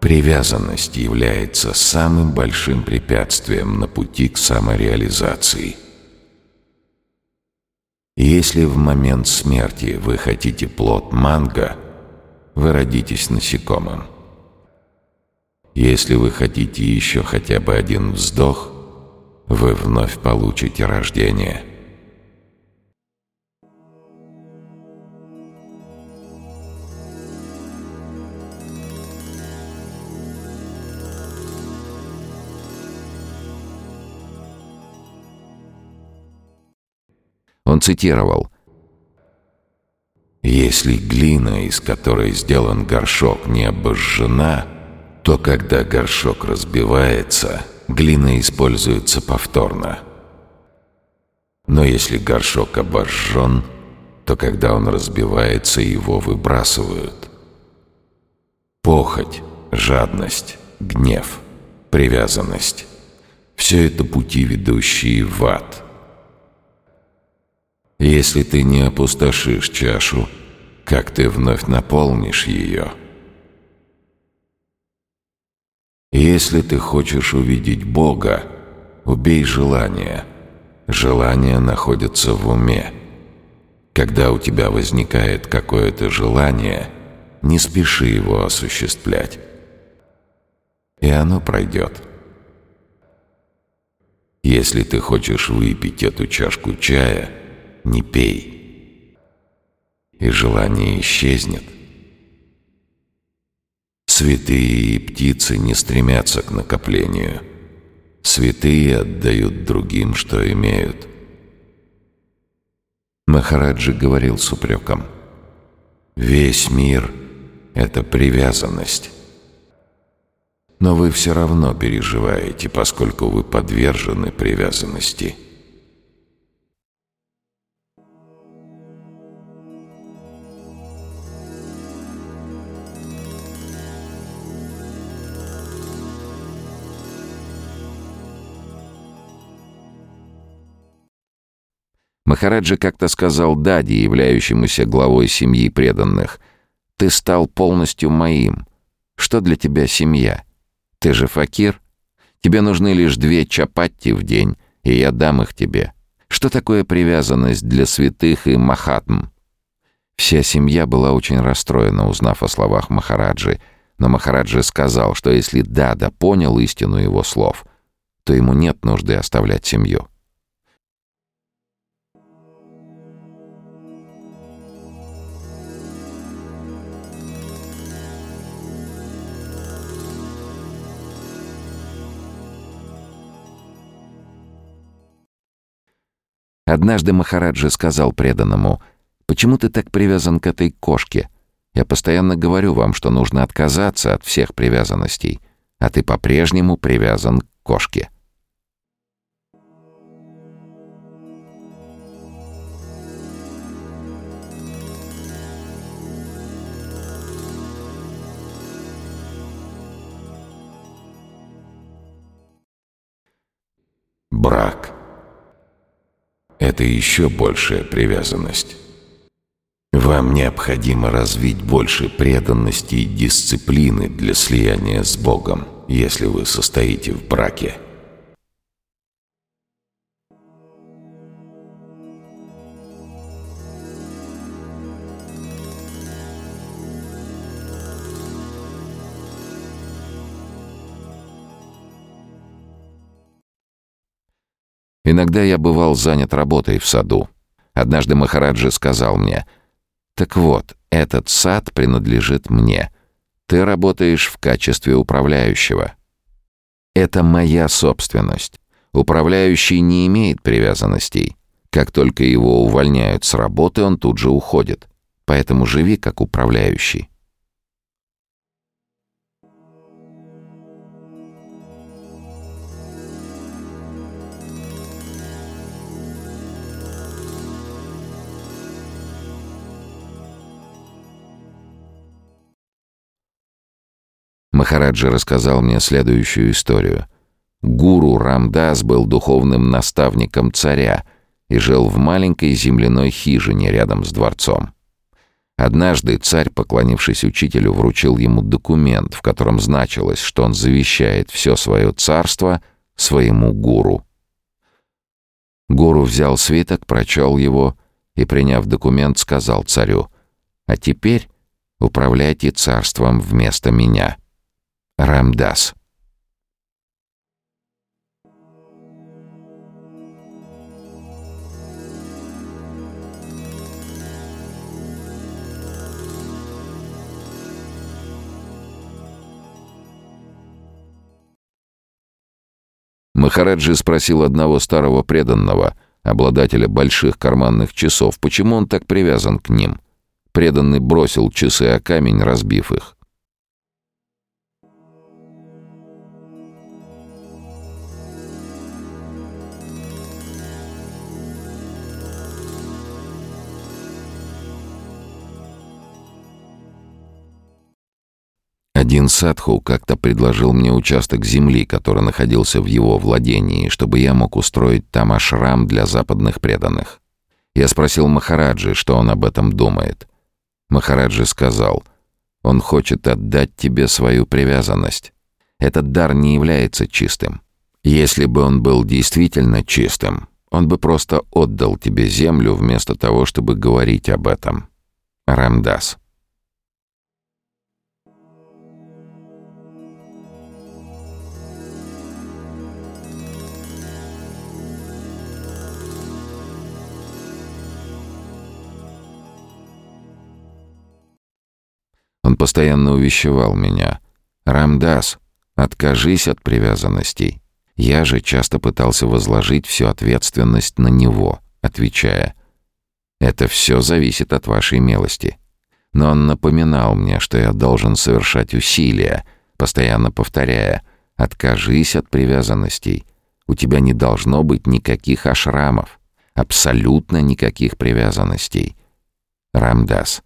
Привязанность является самым большим препятствием на пути к самореализации. Если в момент смерти вы хотите плод манго, вы родитесь насекомым. Если вы хотите еще хотя бы один вздох, вы вновь получите рождение – Он цитировал «Если глина, из которой сделан горшок, не обожжена, то когда горшок разбивается, глина используется повторно. Но если горшок обожжен, то когда он разбивается, его выбрасывают. Похоть, жадность, гнев, привязанность — все это пути, ведущие в ад — если ты не опустошишь чашу, как ты вновь наполнишь ее? Если ты хочешь увидеть Бога, убей желание. Желание находится в уме. Когда у тебя возникает какое-то желание, не спеши его осуществлять. И оно пройдет. Если ты хочешь выпить эту чашку чая – не пей, и желание исчезнет. Святые и птицы не стремятся к накоплению. Святые отдают другим, что имеют. Махараджи говорил с упреком. «Весь мир — это привязанность. Но вы все равно переживаете, поскольку вы подвержены привязанности». Махараджа как-то сказал Дади, являющемуся главой семьи преданных, «Ты стал полностью моим. Что для тебя семья? Ты же факир. Тебе нужны лишь две чапатти в день, и я дам их тебе. Что такое привязанность для святых и махатм?» Вся семья была очень расстроена, узнав о словах Махараджи, но Махараджи сказал, что если Дада понял истину его слов, то ему нет нужды оставлять семью. Однажды Махараджа сказал преданному, «Почему ты так привязан к этой кошке? Я постоянно говорю вам, что нужно отказаться от всех привязанностей, а ты по-прежнему привязан к кошке». Брак это еще большая привязанность. Вам необходимо развить больше преданности и дисциплины для слияния с Богом, если вы состоите в браке. Иногда я бывал занят работой в саду. Однажды Махараджи сказал мне, «Так вот, этот сад принадлежит мне. Ты работаешь в качестве управляющего. Это моя собственность. Управляющий не имеет привязанностей. Как только его увольняют с работы, он тут же уходит. Поэтому живи как управляющий. Махараджи рассказал мне следующую историю. Гуру Рамдас был духовным наставником царя и жил в маленькой земляной хижине рядом с дворцом. Однажды царь, поклонившись учителю, вручил ему документ, в котором значилось, что он завещает все свое царство своему гуру. Гуру взял свиток, прочел его и, приняв документ, сказал царю, «А теперь управляйте царством вместо меня». Рамдас. Махараджи спросил одного старого преданного, обладателя больших карманных часов, почему он так привязан к ним. Преданный бросил часы о камень, разбив их. Один садху как-то предложил мне участок земли, который находился в его владении, чтобы я мог устроить там ашрам для западных преданных. Я спросил Махараджи, что он об этом думает. Махараджи сказал, «Он хочет отдать тебе свою привязанность. Этот дар не является чистым. Если бы он был действительно чистым, он бы просто отдал тебе землю вместо того, чтобы говорить об этом». Рамдас. Он постоянно увещевал меня. «Рамдас, откажись от привязанностей». Я же часто пытался возложить всю ответственность на него, отвечая, «Это все зависит от вашей милости». Но он напоминал мне, что я должен совершать усилия, постоянно повторяя, «Откажись от привязанностей. У тебя не должно быть никаких ашрамов, абсолютно никаких привязанностей». Рамдас.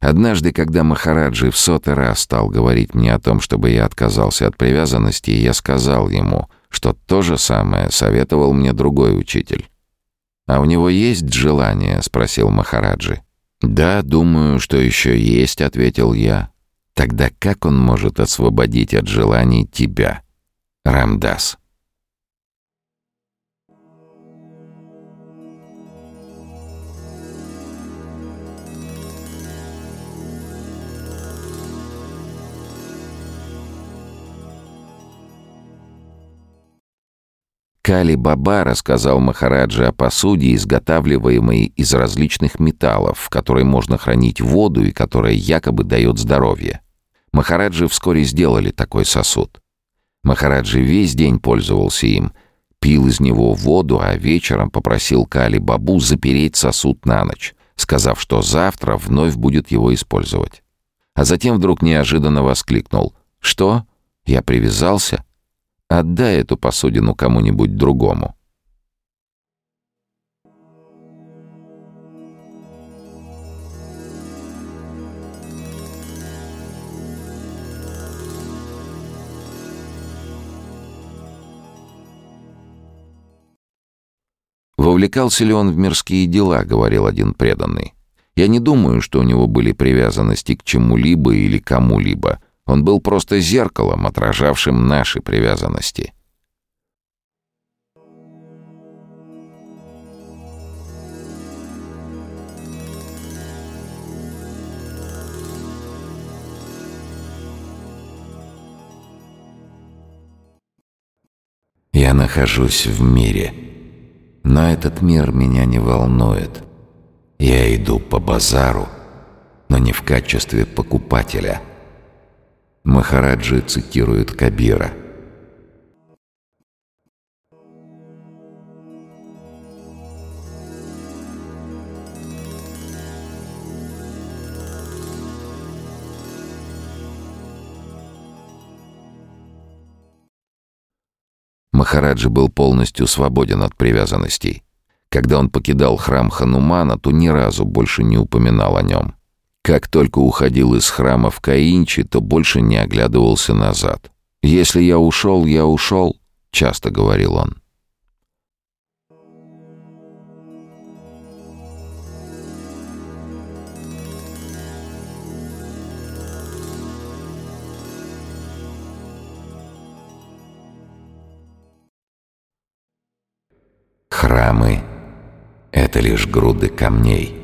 Однажды, когда Махараджи в сотый раз стал говорить мне о том, чтобы я отказался от привязанности, я сказал ему, что то же самое советовал мне другой учитель. «А у него есть желание?» — спросил Махараджи. «Да, думаю, что еще есть», — ответил я. «Тогда как он может освободить от желаний тебя?» Рамдас. Кали Баба рассказал Махараджи о посуде, изготавливаемой из различных металлов, в которой можно хранить воду и которая якобы дает здоровье. Махараджи вскоре сделали такой сосуд. Махараджи весь день пользовался им, пил из него воду, а вечером попросил Кали Бабу запереть сосуд на ночь, сказав, что завтра вновь будет его использовать. А затем вдруг неожиданно воскликнул. «Что? Я привязался? Отдай эту посудину кому-нибудь другому. «Вовлекался ли он в мирские дела?» — говорил один преданный. «Я не думаю, что у него были привязанности к чему-либо или кому-либо. Он был просто зеркалом, отражавшим наши привязанности. Я нахожусь в мире, но этот мир меня не волнует. Я иду по базару, но не в качестве покупателя — Махараджи цитирует Кабира. Махараджи был полностью свободен от привязанностей. Когда он покидал храм Ханумана, то ни разу больше не упоминал о нем. Как только уходил из храма в Каинчи, то больше не оглядывался назад. «Если я ушел, я ушел», — часто говорил он. Храмы — это лишь груды камней.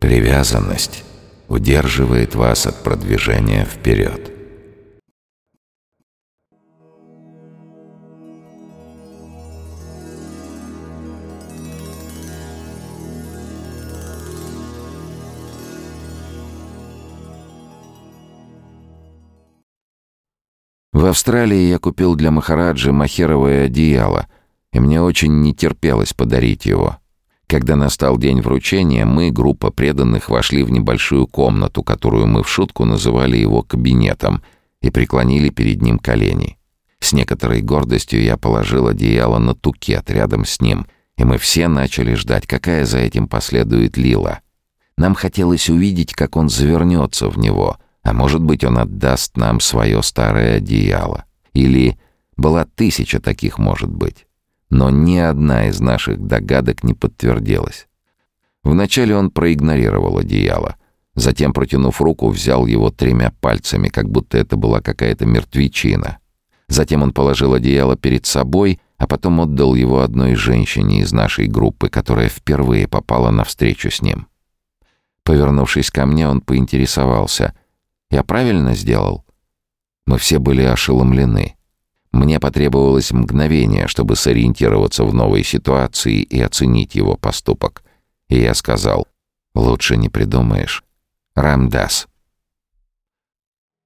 Привязанность удерживает вас от продвижения вперед. В Австралии я купил для Махараджи махеровое одеяло, и мне очень не терпелось подарить его. Когда настал день вручения, мы, группа преданных, вошли в небольшую комнату, которую мы в шутку называли его кабинетом, и преклонили перед ним колени. С некоторой гордостью я положил одеяло на тукет рядом с ним, и мы все начали ждать, какая за этим последует лила. Нам хотелось увидеть, как он завернется в него, а может быть, он отдаст нам свое старое одеяло. Или была тысяча таких, может быть но ни одна из наших догадок не подтвердилась. Вначале он проигнорировал одеяло, затем, протянув руку, взял его тремя пальцами, как будто это была какая-то мертвечина. Затем он положил одеяло перед собой, а потом отдал его одной женщине из нашей группы, которая впервые попала на встречу с ним. Повернувшись ко мне, он поинтересовался. «Я правильно сделал?» Мы все были ошеломлены. Мне потребовалось мгновение, чтобы сориентироваться в новой ситуации и оценить его поступок. И я сказал, лучше не придумаешь. Рамдас.